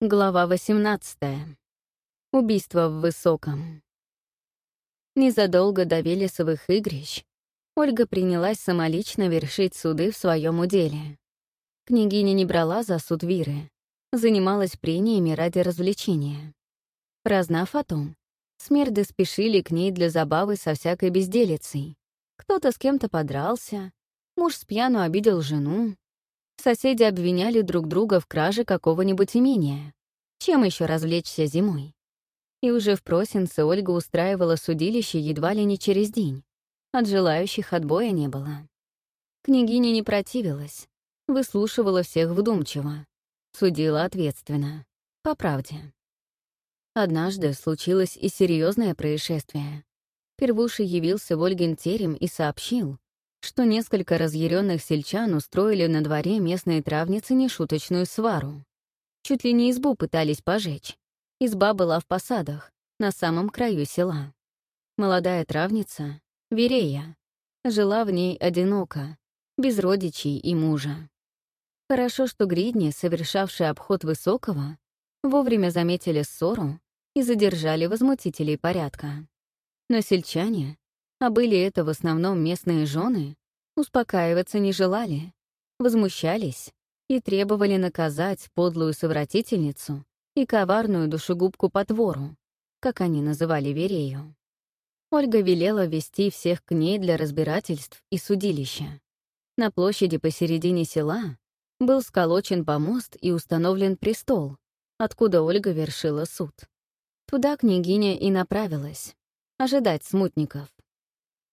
Глава 18. Убийство в Высоком. Незадолго до Велесовых игрищ Ольга принялась самолично вершить суды в своем уделе. Княгиня не брала за суд Виры, занималась прениями ради развлечения. Прознав о том, смерды спешили к ней для забавы со всякой безделицей. Кто-то с кем-то подрался, муж с пьяну обидел жену, Соседи обвиняли друг друга в краже какого-нибудь имения. Чем еще развлечься зимой? И уже в Просинце Ольга устраивала судилище едва ли не через день. От желающих отбоя не было. Княгиня не противилась, выслушивала всех вдумчиво, судила ответственно, по правде. Однажды случилось и серьезное происшествие. Первуший явился в Ольгин терем и сообщил, что несколько разъяренных сельчан устроили на дворе местной травницы нешуточную свару. Чуть ли не избу пытались пожечь. Изба была в посадах, на самом краю села. Молодая травница, Верея, жила в ней одиноко, без родичей и мужа. Хорошо, что гридни, совершавшие обход Высокого, вовремя заметили ссору и задержали возмутителей порядка. Но сельчане, а были это в основном местные жены, успокаиваться не желали, возмущались и требовали наказать подлую совратительницу и коварную душегубку потвору, как они называли Верею. Ольга велела вести всех к ней для разбирательств и судилища. На площади посередине села был сколочен помост и установлен престол, откуда Ольга вершила суд. Туда княгиня и направилась, ожидать смутников.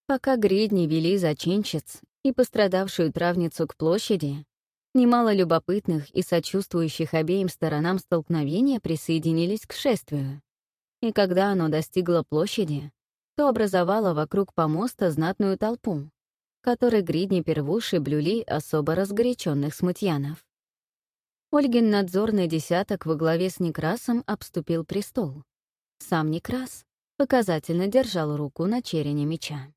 Пока гридни вели зачинщиц и пострадавшую травницу к площади, немало любопытных и сочувствующих обеим сторонам столкновения присоединились к шествию. И когда оно достигло площади, то образовало вокруг помоста знатную толпу, которой гридни-первуши блюли особо разгоряченных смутьянов. Ольгин надзорный десяток во главе с Некрасом обступил престол. Сам Некрас показательно держал руку на черене меча.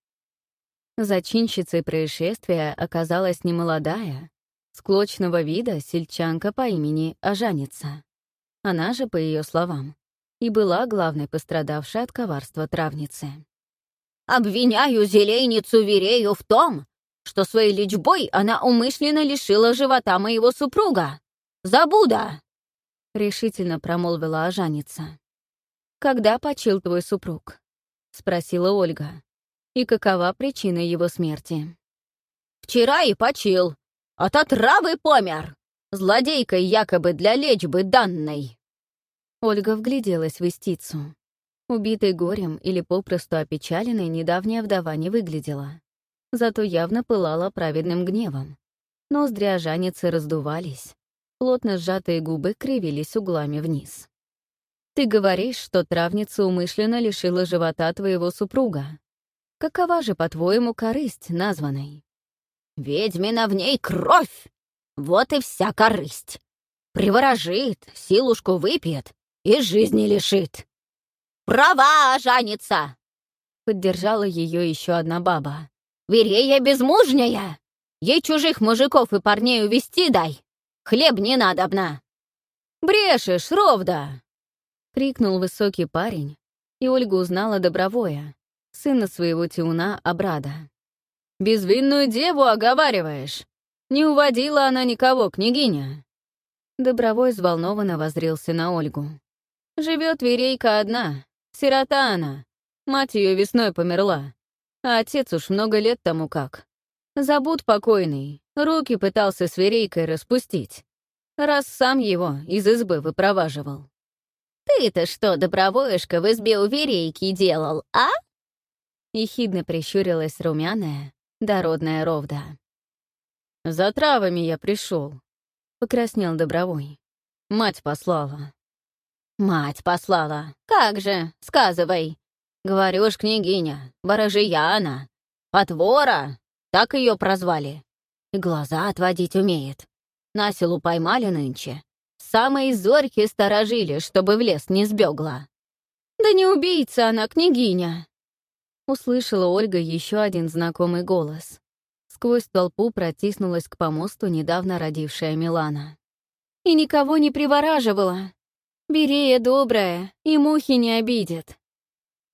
Зачинщицей происшествия оказалась немолодая, склочного вида сельчанка по имени Ажаница. Она же, по ее словам, и была главной пострадавшей от коварства травницы. «Обвиняю зелейницу Верею в том, что своей личбой она умышленно лишила живота моего супруга. Забуда!» — решительно промолвила Ажаница. «Когда почил твой супруг?» — спросила Ольга и какова причина его смерти. «Вчера и почил. От отравы помер. Злодейкой якобы для лечбы данной». Ольга вгляделась в истицу. Убитой горем или попросту опечаленной недавняя вдова не выглядела. Зато явно пылала праведным гневом. Ноздри ожаницы раздувались. Плотно сжатые губы кривились углами вниз. «Ты говоришь, что травница умышленно лишила живота твоего супруга. Какова же, по-твоему, корысть названной? Ведьмина в ней кровь! Вот и вся корысть. Приворожит, силушку выпьет и жизни лишит. Права, жанится! Поддержала ее еще одна баба. Верея безмужняя! Ей чужих мужиков и парней увести дай. Хлеб не надобно. «Брешешь, Ровда!» — крикнул высокий парень, и Ольга узнала Добровое, сына своего Тиуна Абрада. «Безвинную деву оговариваешь! Не уводила она никого, княгиня!» Добровой взволнованно возрился на Ольгу. Живет Верейка одна, сирота она. Мать ее весной померла, а отец уж много лет тому как. Забуд покойный, руки пытался с Верейкой распустить, раз сам его из избы выпроваживал. «Ты-то что, добровоешка, в избе у Верейки делал, а?» Ехидно прищурилась румяная, дородная ровда. «За травами я пришел, покраснел Добровой. Мать послала. «Мать послала! Как же? Сказывай!» «Говорю ж, княгиня, ворожия она. Потвора! Так ее прозвали. И глаза отводить умеет. На селу поймали нынче. Самые зорьки сторожили, чтобы в лес не сбегла. «Да не убийца она, княгиня!» Услышала Ольга еще один знакомый голос. Сквозь толпу протиснулась к помосту недавно родившая Милана. «И никого не привораживала. Берея добрая, и мухи не обидит.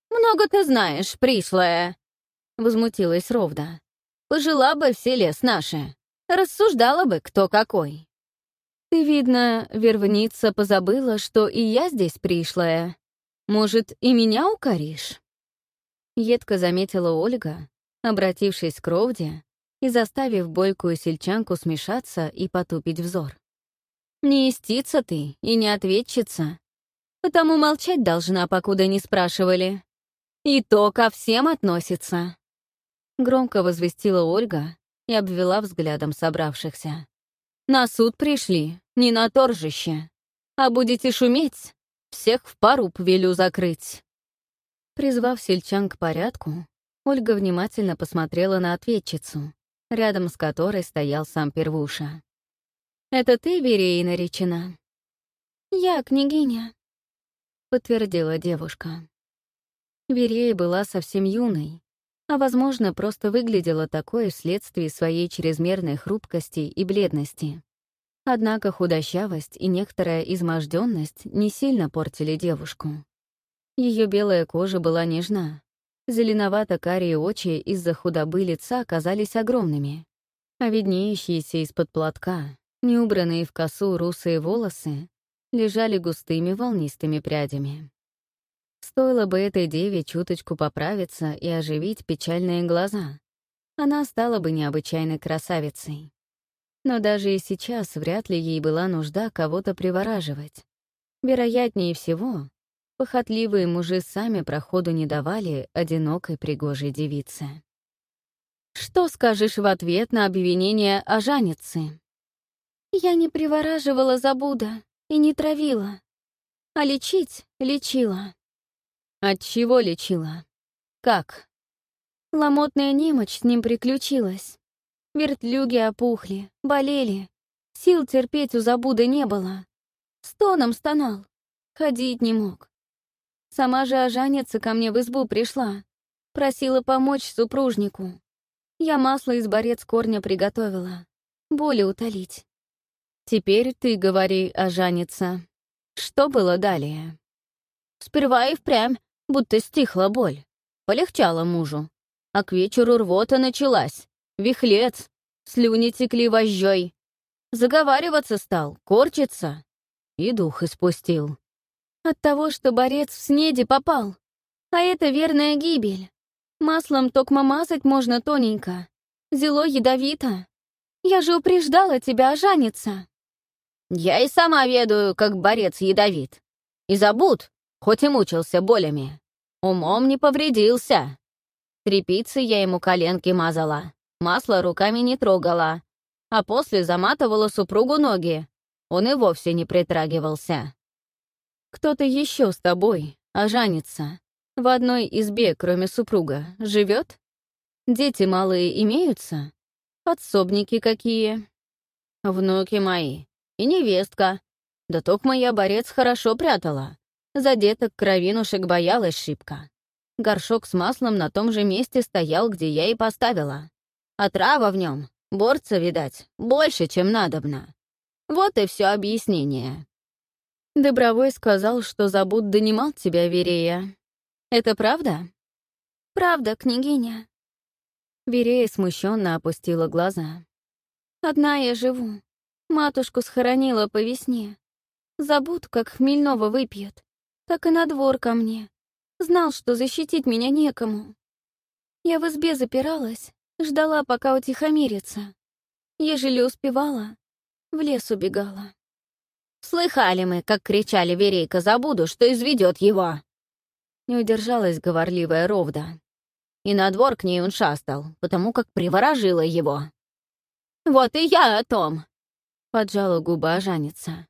«Много ты знаешь, пришлая», — возмутилась Ровда. «Пожила бы в селе с наши, рассуждала бы, кто какой». «Ты, видно, вервница позабыла, что и я здесь пришлая. Может, и меня укоришь?» Едко заметила Ольга, обратившись к Ровде и заставив бойкую сельчанку смешаться и потупить взор. «Не истица ты и не ответчица, потому молчать должна, покуда не спрашивали. И то ко всем относится». Громко возвестила Ольга и обвела взглядом собравшихся. «На суд пришли, не на торжище. А будете шуметь, всех в пару велю закрыть». Призвав сельчан к порядку, Ольга внимательно посмотрела на ответчицу, рядом с которой стоял сам Первуша. «Это ты, Верея, наречена?» «Я, княгиня», — подтвердила девушка. Верея была совсем юной, а, возможно, просто выглядела такой вследствие своей чрезмерной хрупкости и бледности. Однако худощавость и некоторая изможденность не сильно портили девушку. Ее белая кожа была нежна, Зеленовато-карие очи из-за худобы лица оказались огромными, а виднеющиеся из-под платка, неубранные в косу русые волосы, лежали густыми волнистыми прядями. Стоило бы этой деве чуточку поправиться и оживить печальные глаза. Она стала бы необычайной красавицей. Но даже и сейчас вряд ли ей была нужда кого-то привораживать. Вероятнее всего, Похотливые мужи сами проходу не давали одинокой пригожей девице. «Что скажешь в ответ на обвинение о жанице?» «Я не привораживала Забуда и не травила, а лечить лечила». «От чего лечила? Как?» Ломотная немочь с ним приключилась. Вертлюги опухли, болели. Сил терпеть у Забуда не было. Стоном стонал. Ходить не мог. Сама же ожаница ко мне в избу пришла. Просила помочь супружнику. Я масло из борец корня приготовила. Боли утолить. Теперь ты говори, ожаница. Что было далее? Сперва и впрямь, будто стихла боль. Полегчало мужу. А к вечеру рвота началась. Вихлец. Слюни текли вожжой. Заговариваться стал, корчиться. И дух испустил. От того, что борец в снеди попал. А это верная гибель. Маслом токмо мазать можно тоненько. Зело ядовито. Я же упреждала тебя ожаниться. Я и сама ведаю, как борец ядовит. И забуд, хоть и мучился болями. Умом не повредился. Трепицы я ему коленки мазала, масло руками не трогала, а после заматывала супругу ноги. Он и вовсе не притрагивался. Кто-то еще с тобой, а жанится. В одной избе, кроме супруга, живет? Дети малые имеются? Подсобники какие? Внуки мои. И невестка. Да только моя борец хорошо прятала. За деток кровинушек боялась шибко. Горшок с маслом на том же месте стоял, где я и поставила. А трава в нем, борца, видать, больше, чем надобно. Вот и все объяснение. Добровой сказал, что Забуд донимал тебя, Верея. Это правда? Правда, княгиня. Верея смущенно опустила глаза. Одна я живу. Матушку схоронила по весне. Забуд, как хмельного выпьет. Так и на двор ко мне. Знал, что защитить меня некому. Я в избе запиралась, ждала, пока утихомирится. Ежели успевала, в лес убегала. Слыхали мы, как кричали Верейка Забуду, что изведет его. Не удержалась говорливая Ровда. И на двор к ней он шастал, потому как приворожила его. «Вот и я о том!» — поджала губы ожаница.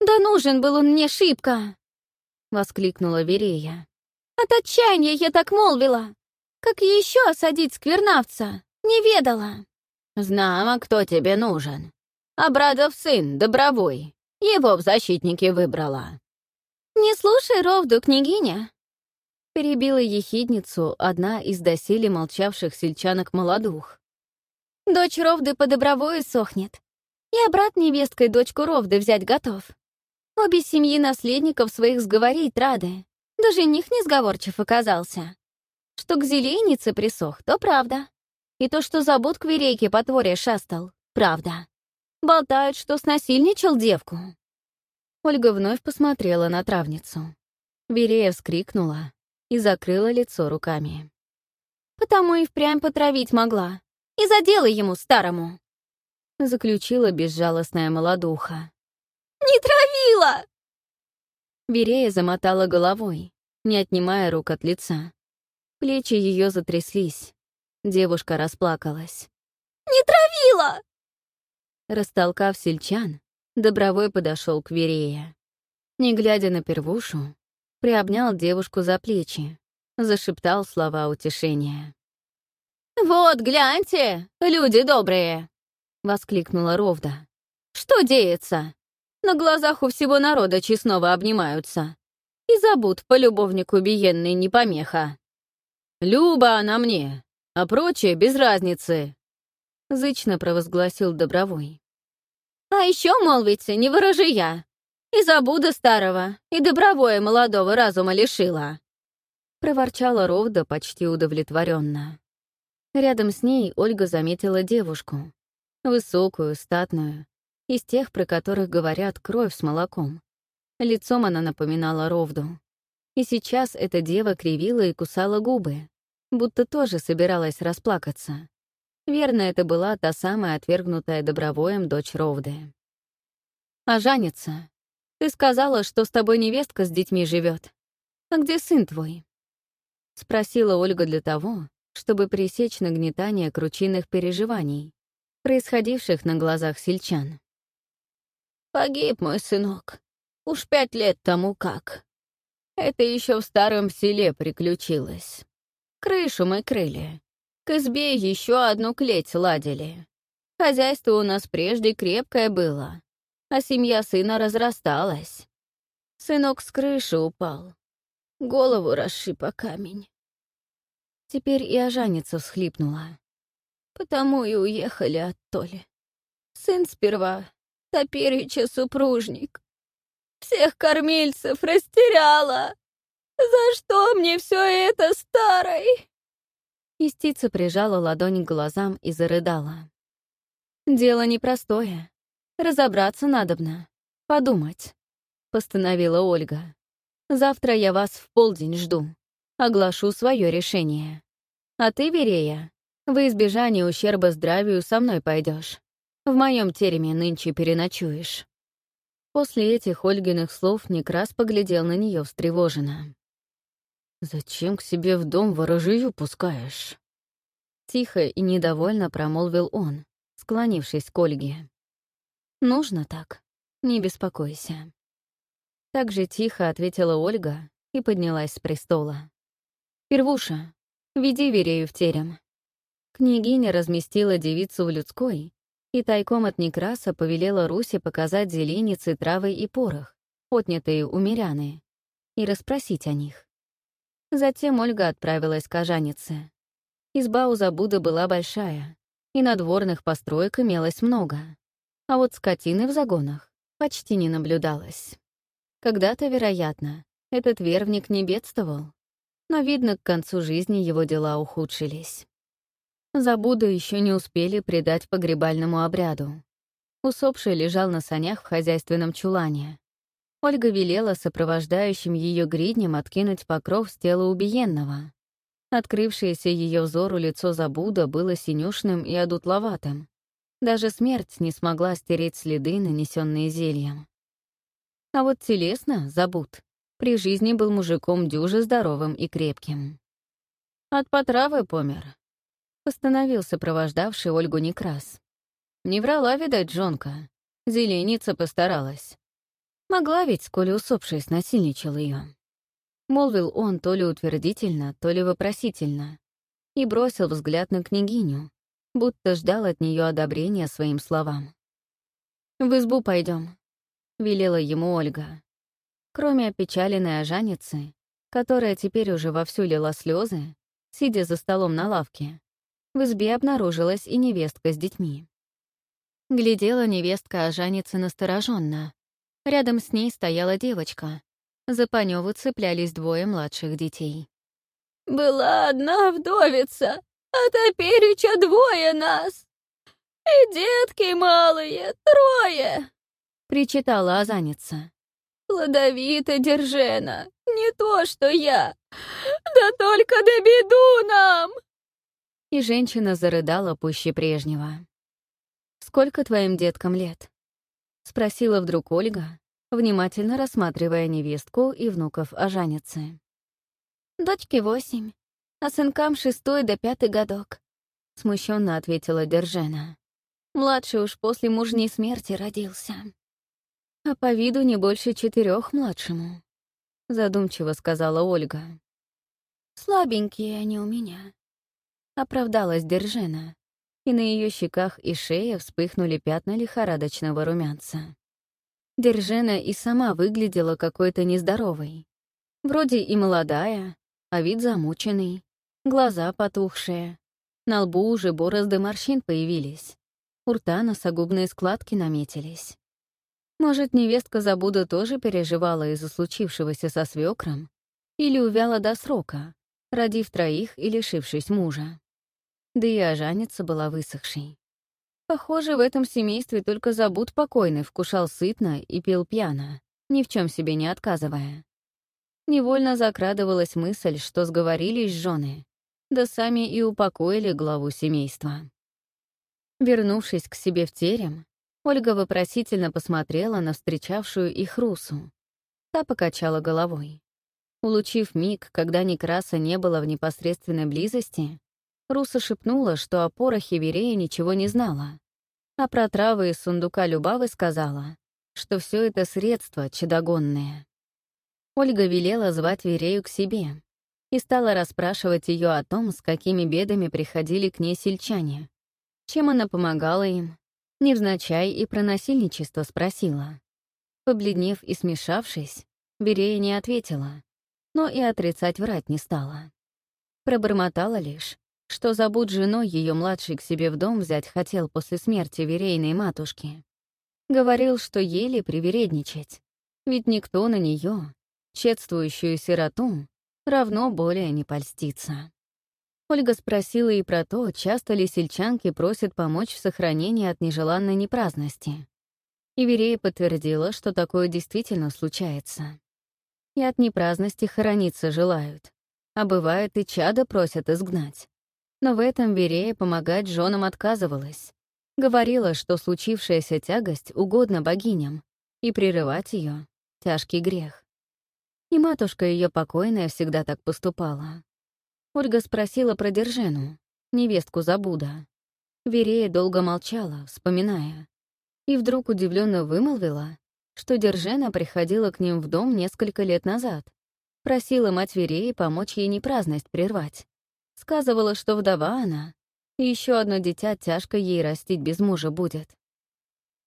«Да нужен был он мне шибко!» — воскликнула Верея. «От отчаяния я так молвила! Как еще осадить сквернавца? Не ведала!» «Знамо, кто тебе нужен. Абрадов сын, Добровой. Его в защитнике выбрала». «Не слушай Ровду, княгиня!» Перебила ехидницу одна из доселе молчавших сельчанок молодух. «Дочь Ровды по добровою сохнет. Я брат невесткой дочку Ровды взять готов. Обе семьи наследников своих сговорить рады. Да жених несговорчив оказался. Что к зеленице присох, то правда. И то, что забот к верейке по творе шастал, правда. Болтают, что снасильничал девку. Ольга вновь посмотрела на травницу. Верея вскрикнула и закрыла лицо руками. «Потому и впрямь потравить могла. И задела ему, старому!» Заключила безжалостная молодуха. «Не травила!» Верея замотала головой, не отнимая рук от лица. Плечи ее затряслись. Девушка расплакалась. «Не травила!» Растолкав сельчан, Добровой подошел к Верее. Не глядя на первушу, приобнял девушку за плечи, зашептал слова утешения. «Вот, гляньте, люди добрые!» — воскликнула Ровда. «Что деется? На глазах у всего народа честного обнимаются. И забудь по любовнику биенный не помеха. Люба она мне, а прочее без разницы», — зычно провозгласил Добровой. «А еще, молвите, не выражи я. И забуда старого, и добровое молодого разума лишила», — проворчала Ровда почти удовлетворенно. Рядом с ней Ольга заметила девушку, высокую, статную, из тех, про которых говорят кровь с молоком. Лицом она напоминала Ровду. И сейчас эта дева кривила и кусала губы, будто тоже собиралась расплакаться. Верно, это была та самая отвергнутая добровоем дочь Ровды. «А жанится? Ты сказала, что с тобой невестка с детьми живет. А где сын твой?» Спросила Ольга для того, чтобы пресечь нагнетание кручинных переживаний, происходивших на глазах сельчан. Погиб мой сынок. Уж пять лет тому как. Это еще в старом селе приключилось. Крышу мы крыли. К избе еще одну клеть ладили. Хозяйство у нас прежде крепкое было, а семья сына разрасталась. Сынок с крыши упал. Голову расшиб о камень. Теперь и ожаница всхлипнула. Потому и уехали от Толи. Сын сперва Топереча супружник. Всех кормильцев растеряла. За что мне все это, старой? Истица прижала ладонь к глазам и зарыдала. «Дело непростое. Разобраться надобно. Подумать», — постановила Ольга. «Завтра я вас в полдень жду. Оглашу свое решение. А ты, Верея, во избежание ущерба здравию со мной пойдешь. В моем тереме нынче переночуешь». После этих Ольгиных слов Некрас поглядел на нее встревоженно. «Зачем к себе в дом ворожию пускаешь?» Тихо и недовольно промолвил он, склонившись к Ольге. «Нужно так. Не беспокойся». Так же тихо ответила Ольга и поднялась с престола. «Первуша, веди Верею в терем». Княгиня разместила девицу в людской и тайком от Некраса повелела Руси показать зеленицы, травы и порох, отнятые у миряны, и расспросить о них. Затем Ольга отправилась к Ажанице. Изба у Забуда была большая, и надворных построек имелось много, а вот скотины в загонах почти не наблюдалось. Когда-то, вероятно, этот вервник не бедствовал, но, видно, к концу жизни его дела ухудшились. Забуду еще не успели предать погребальному обряду. Усопший лежал на санях в хозяйственном чулане. Ольга велела сопровождающим ее гридням откинуть покров с тела убиенного. Открывшееся ее взору лицо Забуда было синюшным и одутловатым. Даже смерть не смогла стереть следы, нанесенные зельем. А вот телесно Забуд при жизни был мужиком дюже здоровым и крепким. От потравы помер, Постановил сопровождавший Ольгу Некрас. Не врала, видать, жонка. Зеленица постаралась. Могла ведь, коли усопший снасильничал ее. Молвил он то ли утвердительно, то ли вопросительно, и бросил взгляд на княгиню, будто ждал от нее одобрения своим словам. «В избу пойдем, велела ему Ольга. Кроме опечаленной ожаницы, которая теперь уже вовсю лила слезы, сидя за столом на лавке, в избе обнаружилась и невестка с детьми. Глядела невестка о Жанице настороженно, Рядом с ней стояла девочка. За Панёву цеплялись двое младших детей. «Была одна вдовица, а теперь еще двое нас. И детки малые, трое!» — причитала Азаница. «Плодовита Держена, не то что я. Да только да беду нам!» И женщина зарыдала пуще прежнего. «Сколько твоим деткам лет?» — спросила вдруг Ольга, внимательно рассматривая невестку и внуков Ажаницы. «Дочке восемь, а сынкам шестой до пятый годок», — смущенно ответила Держена. «Младший уж после мужней смерти родился». «А по виду не больше четырех младшему», — задумчиво сказала Ольга. «Слабенькие они у меня», — оправдалась Держена, и на ее щеках и шее вспыхнули пятна лихорадочного румянца. Держена и сама выглядела какой-то нездоровой. Вроде и молодая, а вид замученный, глаза потухшие. На лбу уже борозды морщин появились. У рта носогубные складки наметились. Может, невестка Забуда тоже переживала из-за случившегося со свекром или увяла до срока, родив троих и лишившись мужа. Да и ожаница была высохшей. Похоже, в этом семействе только Забуд покойный вкушал сытно и пил пьяно, ни в чем себе не отказывая. Невольно закрадывалась мысль, что сговорились жены, да сами и упокоили главу семейства. Вернувшись к себе в терем, Ольга вопросительно посмотрела на встречавшую их Русу. Та покачала головой. Улучив миг, когда Некраса не было в непосредственной близости, Руса шепнула, что о порохе Верея ничего не знала, а про травы из сундука Любавы сказала, что все это средства чудогонные. Ольга велела звать Верею к себе и стала расспрашивать ее о том, с какими бедами приходили к ней сельчане, чем она помогала им, невзначай и про насильничество спросила. Побледнев и смешавшись, Верея не ответила, но и отрицать врать не стала. Пробормотала лишь, что забудь женой ее младший к себе в дом взять хотел после смерти верейной матушки. Говорил, что еле привередничать, ведь никто на нее, Четствующую сироту равно более не польстится. Ольга спросила и про то, часто ли сельчанки просят помочь в сохранении от нежеланной непраздности. И Верея подтвердила, что такое действительно случается. И от непраздности хорониться желают, а бывает и чада просят изгнать. Но в этом Верея помогать женам отказывалась. Говорила, что случившаяся тягость угодна богиням, и прерывать ее — тяжкий грех. И матушка ее покойная всегда так поступала. Ольга спросила про Держену, невестку Забуда. Верея долго молчала, вспоминая. И вдруг удивленно вымолвила, что Держена приходила к ним в дом несколько лет назад. Просила мать Вереи помочь ей непраздность прервать. Сказывала, что вдова она, и еще одно дитя тяжко ей растить без мужа будет.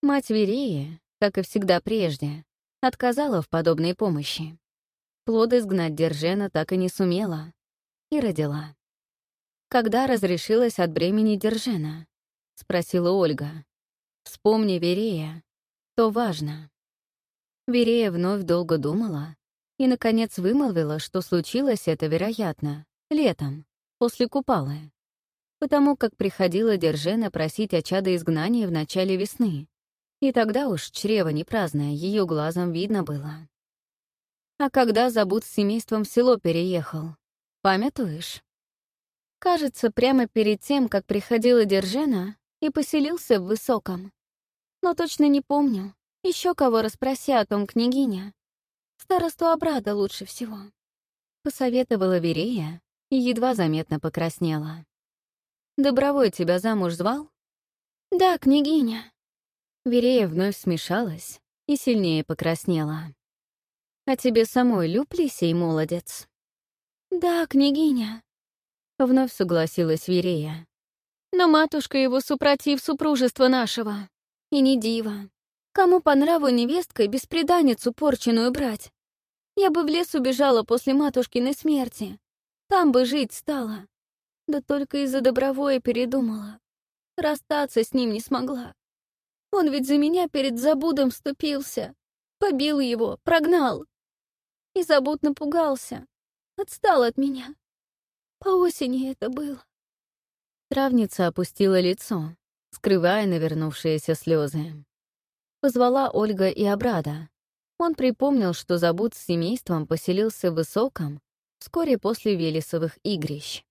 Мать Вереи, как и всегда прежде, отказала в подобной помощи. Плод изгнать Держена так и не сумела. И родила. «Когда разрешилась от бремени Держена?» — спросила Ольга. «Вспомни Верея. То важно». Верея вновь долго думала и, наконец, вымолвила, что случилось это, вероятно, летом, после Купалы, потому как приходила Держена просить о чадо изгнания в начале весны, и тогда уж чрево непраздное ее глазом видно было. А когда Забуд с семейством в село переехал? Памятуешь? Кажется, прямо перед тем, как приходила Держена и поселился в Высоком. Но точно не помню. Еще кого расспроси о том княгиня. Старосту Абрада лучше всего. Посоветовала Верея и едва заметно покраснела. «Добровой тебя замуж звал?» «Да, княгиня». Верея вновь смешалась и сильнее покраснела. А тебе самой люблю сей молодец?» «Да, княгиня», — вновь согласилась Верея. «Но матушка его супротив супружества нашего. И не дива. Кому по нраву невесткой беспреданницу порченую брать? Я бы в лес убежала после матушкиной смерти. Там бы жить стала. Да только из-за добровое передумала. Расстаться с ним не смогла. Он ведь за меня перед забудом вступился. побил его, прогнал. И забот напугался, отстал от меня. По осени это было. Травница опустила лицо, скрывая навернувшиеся слезы. Позвала Ольга и Абрада. Он припомнил, что Забуд с семейством поселился в Высоком вскоре после Велесовых игрищ.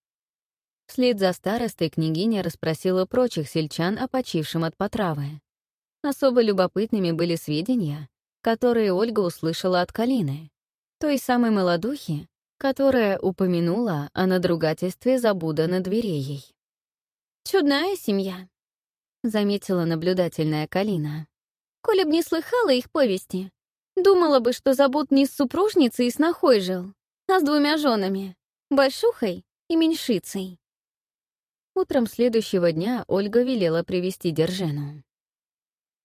Вслед за старостой княгиня расспросила прочих сельчан о почившем от потравы. Особо любопытными были сведения, которые Ольга услышала от Калины, той самой молодухи, которая упомянула о надругательстве Забуда над Вереей. «Чудная семья», — заметила наблюдательная Калина. «Коля б не слыхала их повести, думала бы, что Забуд не с супружницей и снохой жил, а с двумя женами, Большухой и Меньшицей». Утром следующего дня Ольга велела привести Держену.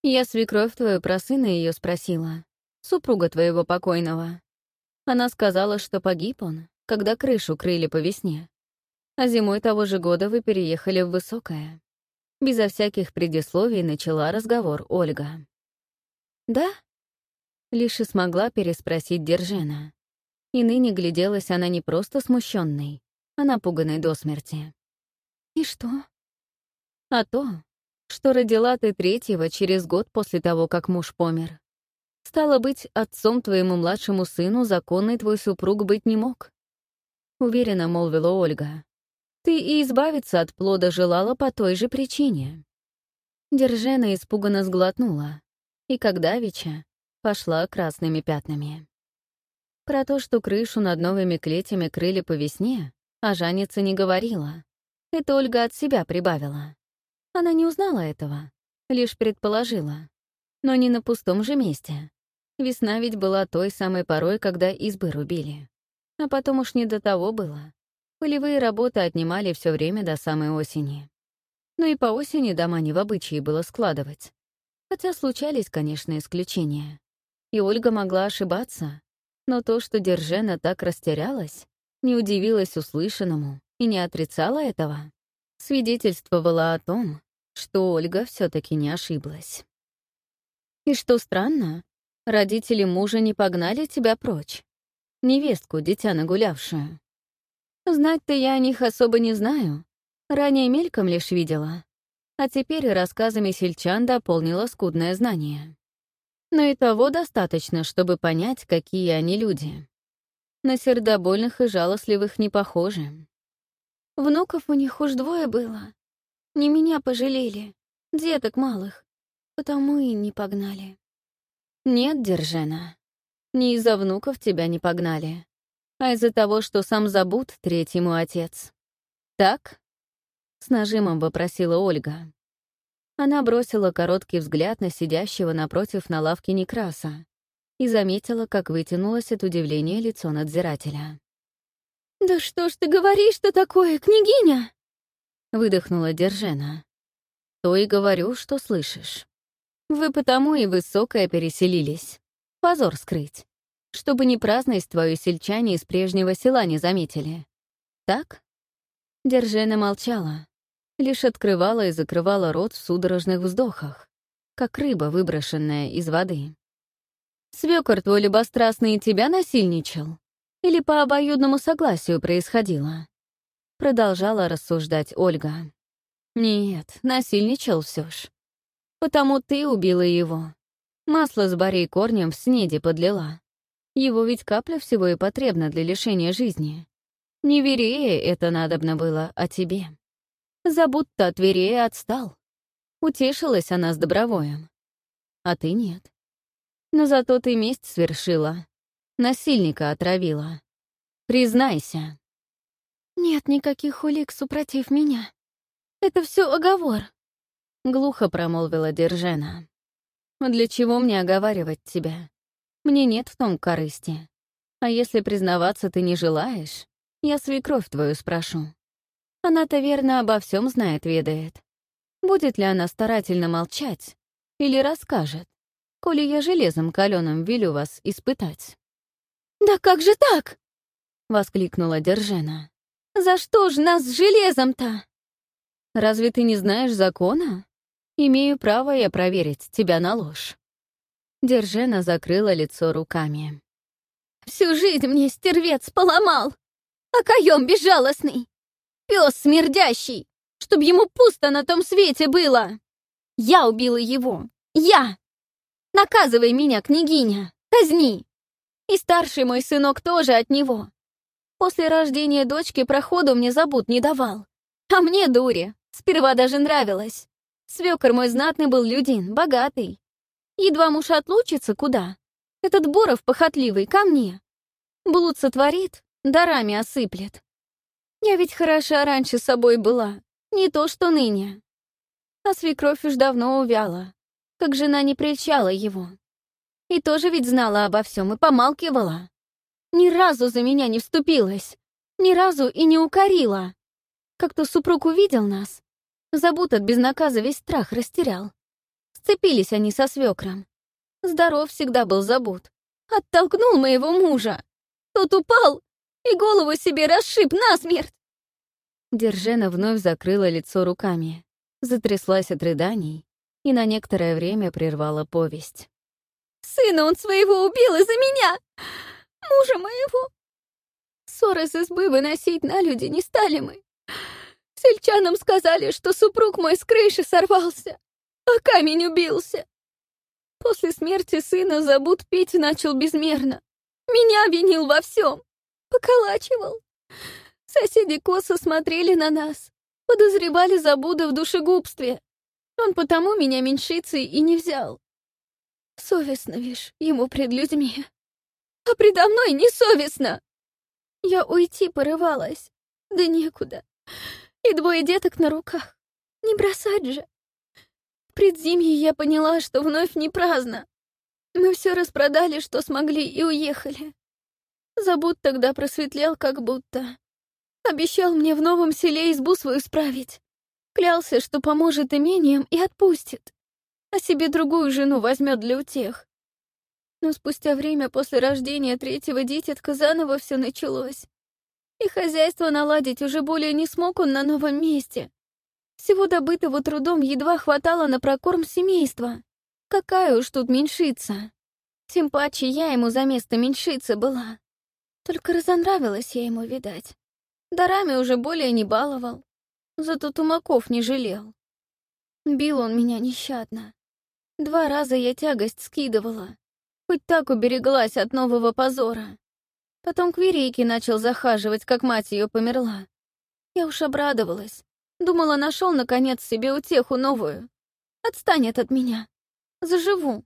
«Я свекровь твою про сына ее спросила, супруга твоего покойного. Она сказала, что погиб он, когда крышу крыли по весне. А зимой того же года вы переехали в Высокое. Безо всяких предисловий начала разговор Ольга. «Да?» Лишь и смогла переспросить Держена. И ныне гляделась она не просто смущенной, а напуганной до смерти. «И что?» «А то, что родила ты третьего через год после того, как муж помер. Стало быть, отцом твоему младшему сыну законный твой супруг быть не мог». Уверенно молвила Ольга. «Ты и избавиться от плода желала по той же причине». Держена испуганно сглотнула, и когда Вича пошла красными пятнами. Про то, что крышу над новыми клетями крыли по весне, а Жанница не говорила. Это Ольга от себя прибавила. Она не узнала этого, лишь предположила. Но не на пустом же месте. Весна ведь была той самой порой, когда избы рубили. А потом уж не до того было. Полевые работы отнимали все время до самой осени. Но и по осени дома не в обычае было складывать. Хотя случались, конечно, исключения. И Ольга могла ошибаться. Но то, что Держена так растерялась, не удивилась услышанному и не отрицала этого, свидетельствовала о том, что Ольга все таки не ошиблась. И что странно, родители мужа не погнали тебя прочь, невестку, дитя нагулявшую. Знать-то я о них особо не знаю, ранее мельком лишь видела, а теперь рассказами сельчан дополнила скудное знание. Но и того достаточно, чтобы понять, какие они люди. На сердобольных и жалостливых не похожи. Внуков у них уж двое было. Не меня пожалели, деток малых, потому и не погнали. Нет, Держена, не из-за внуков тебя не погнали, а из-за того, что сам забуд третьему отец. Так? С нажимом вопросила Ольга. Она бросила короткий взгляд на сидящего напротив на лавке Некраса и заметила, как вытянулось от удивления лицо надзирателя. «Да что ж ты говоришь-то такое, княгиня?» Выдохнула Держена. «То и говорю, что слышишь. Вы потому и высокое переселились. Позор скрыть. Чтобы не праздность твою сельчане из прежнего села не заметили. Так?» Держена молчала, лишь открывала и закрывала рот в судорожных вздохах, как рыба, выброшенная из воды. «Свёкор твой любострастный тебя насильничал?» Или по обоюдному согласию происходило? Продолжала рассуждать Ольга. Нет, насильничал все ж. Потому ты убила его. Масло с барей корнем в снеди подлила. Его ведь капля всего и потребна для лишения жизни. Не Верее это надобно было, а тебе. Забудь-то от Верея отстал. Утешилась она с Добровоем. А ты нет. Но зато ты месть свершила. Насильника отравила. Признайся. Нет никаких улик супротив меня. Это все оговор. Глухо промолвила Держена. Для чего мне оговаривать тебя? Мне нет в том корысти. А если признаваться ты не желаешь, я свекровь твою спрошу. Она-то верно обо всем знает, ведает. Будет ли она старательно молчать или расскажет, коли я железом каленым велю вас испытать? «Да как же так?» — воскликнула Держена. «За что ж нас с железом-то?» «Разве ты не знаешь закона? Имею право я проверить тебя на ложь». Держена закрыла лицо руками. «Всю жизнь мне стервец поломал! Окоем безжалостный! Пес смердящий! Чтоб ему пусто на том свете было! Я убила его! Я! Наказывай меня, княгиня! Казни! И старший мой сынок тоже от него. После рождения дочки проходу мне забот не давал. А мне, дуре, сперва даже нравилось. Свекор мой знатный был людин, богатый. Едва муж отлучится куда, этот Боров похотливый ко мне. Блуд сотворит, дарами осыплет. Я ведь хороша раньше собой была, не то что ныне. А свекровь уж давно увяла, как жена не прельчала его. И тоже ведь знала обо всем и помалкивала. Ни разу за меня не вступилась, ни разу и не укорила. Как-то супруг увидел нас, забут от безнаказа весь страх растерял. Сцепились они со свекром. Здоров всегда был забут. Оттолкнул моего мужа. Тот упал и голову себе расшиб насмерть. Держена вновь закрыла лицо руками, затряслась от рыданий и на некоторое время прервала повесть. «Сына он своего убил из-за меня! Мужа моего! Ссоры с избы выносить на люди не стали мы. Сельчанам сказали, что супруг мой с крыши сорвался а камень убился. После смерти сына Забуд пить начал безмерно. Меня винил во всем. Поколачивал. Соседи косо смотрели на нас. Подозревали Забуда в душегубстве. Он потому меня меньшицей и не взял. Совестно, вишь, ему пред людьми. А предо мной несовестно. Я уйти порывалась, да некуда. И двое деток на руках. Не бросать же предзимье я поняла, что вновь не праздно. Мы все распродали, что смогли, и уехали. Забуд тогда просветлел как будто. Обещал мне в новом селе избу свою справить. Клялся, что поможет имением и отпустит. А себе другую жену возьмет для утех. Но спустя время после рождения третьего дитятка заново все началось. И хозяйство наладить уже более не смог он на новом месте. Всего добытого трудом едва хватало на прокорм семейства. Какая уж тут меньшица. Тем паче я ему за место меньшицы была. Только разонравилась я ему, видать. Дарами уже более не баловал. Зато тумаков не жалел. Бил он меня нещадно. Два раза я тягость скидывала. Хоть так убереглась от нового позора. Потом к Верейке начал захаживать, как мать ее померла. Я уж обрадовалась. Думала, нашел наконец себе утеху новую. Отстанет от меня. Заживу.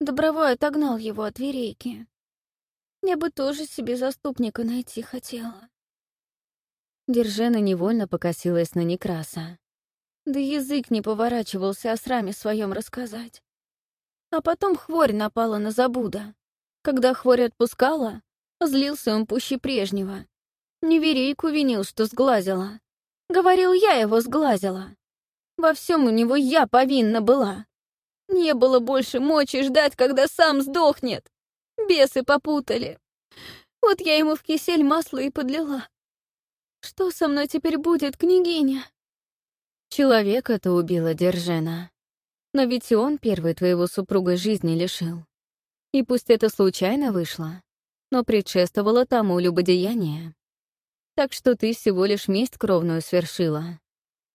Добровой отогнал его от верейки. Я бы тоже себе заступника найти хотела. Держена невольно покосилась на Некраса. Да язык не поворачивался о сраме своем рассказать. А потом хворь напала на Забуда. Когда хворь отпускала, злился он пуще прежнего. Неверейку винил, что сглазила. Говорил, я его сглазила. Во всем у него я повинна была. Не было больше мочи ждать, когда сам сдохнет. Бесы попутали. Вот я ему в кисель масло и подлила. Что со мной теперь будет, княгиня? Человека-то убила Держена. Но ведь и он первый твоего супруга жизни лишил. И пусть это случайно вышло, но предшествовало тому любодеяние. Так что ты всего лишь месть кровную свершила.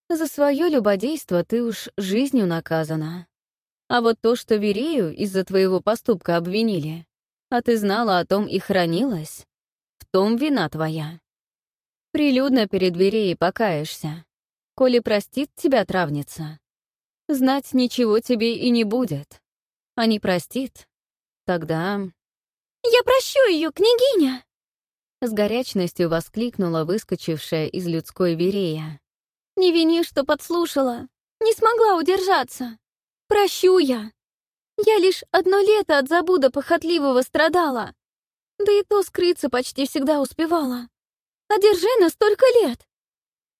За свое любодейство ты уж жизнью наказана. А вот то, что Верею из-за твоего поступка обвинили, а ты знала о том и хранилась, в том вина твоя. Прилюдно перед Вереей покаешься. Коли простит тебя травница, знать ничего тебе и не будет. А не простит, тогда... «Я прощу ее, княгиня!» С горячностью воскликнула выскочившая из людской верея. «Не вини, что подслушала. Не смогла удержаться. Прощу я. Я лишь одно лето от забуда похотливого страдала. Да и то скрыться почти всегда успевала. А Держена столько лет!»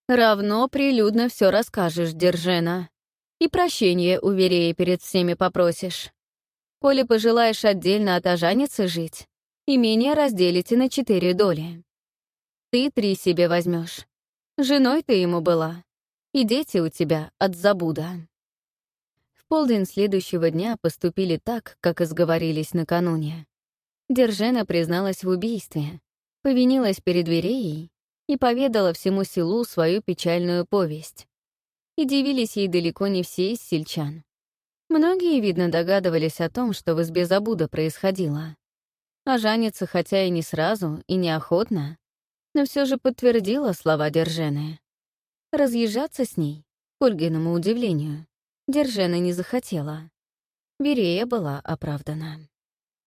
«Равно прилюдно все расскажешь, Держена. И прощение у Вереи перед всеми попросишь. Коли пожелаешь отдельно от ожаницы жить, Имение разделите на четыре доли. Ты три себе возьмешь. Женой ты ему была. И дети у тебя от забуда. Полдень следующего дня поступили так, как и сговорились накануне. Держена призналась в убийстве, повинилась перед Вереей и поведала всему селу свою печальную повесть. И дивились ей далеко не все из сельчан. Многие, видно, догадывались о том, что в избе забуда происходило. А Жаница, хотя и не сразу, и неохотно, но все же подтвердила слова Держены. Разъезжаться с ней, к Ольгиному удивлению, Держена не захотела. Верея была оправдана.